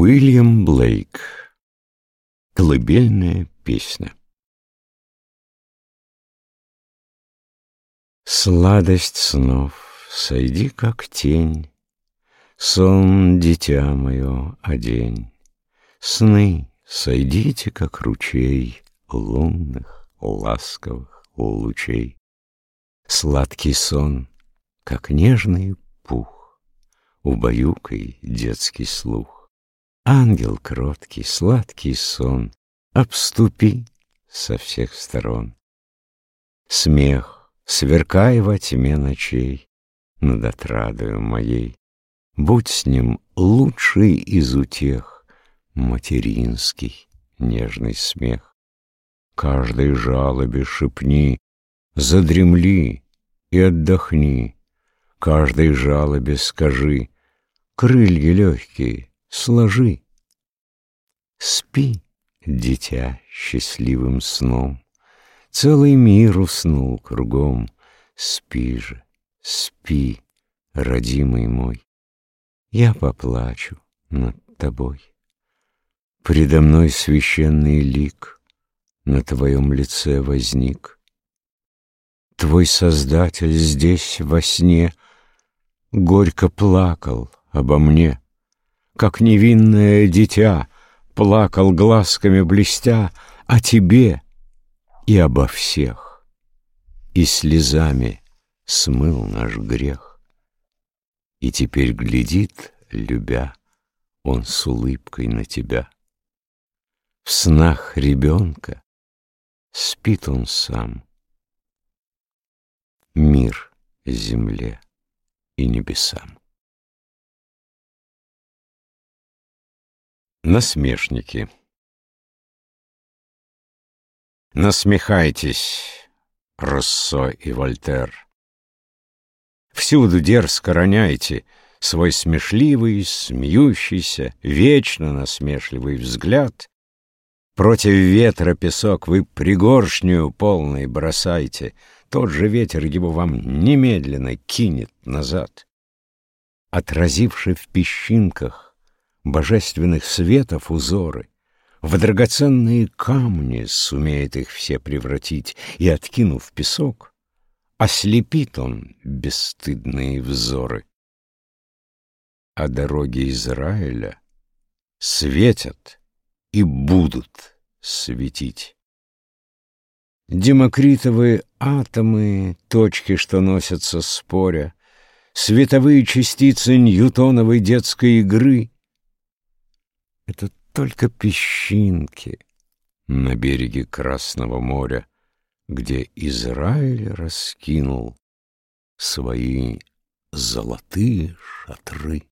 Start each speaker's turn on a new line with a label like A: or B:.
A: Уильям Блейк. Колыбельная песня. Сладость снов, сойди как тень, Сон, дитя мое, одень. Сны, сойдите, как ручей Лунных, ласковых лучей. Сладкий сон, как нежный пух, Убаюкай детский слух. Ангел кроткий, сладкий сон, Обступи со всех сторон. Смех, сверкай во тьме ночей Над отрадою моей. Будь с ним лучший из утех Материнский нежный смех. Каждой жалобе шепни, Задремли и отдохни. Каждой жалобе скажи, Крылья легкие, сложи. Спи, дитя, счастливым сном, Целый мир уснул кругом. Спи же, спи, родимый мой, Я поплачу над тобой. Предо мной священный лик На твоем лице возник. Твой Создатель здесь во сне Горько плакал обо мне как невинное дитя, Плакал глазками блестя о тебе и обо всех, И слезами смыл наш грех. И теперь глядит, любя, Он с улыбкой на тебя. В снах ребенка спит он сам. Мир земле и небесам. Насмешники Насмехайтесь, Руссо и Вольтер. Всюду дерзко роняйте Свой смешливый, смеющийся, Вечно насмешливый взгляд. Против ветра песок вы пригоршню полной бросайте, Тот же ветер его вам немедленно кинет назад. Отразивши в песчинках божественных светов узоры, В драгоценные камни сумеет их все превратить, И, откинув песок, ослепит он бесстыдные взоры. А дороги Израиля светят и будут светить. Демокритовые атомы, точки, что носятся споря, Световые частицы ньютоновой детской игры это только песчинки на береге Красного моря, где Израиль раскинул свои золотые шатры.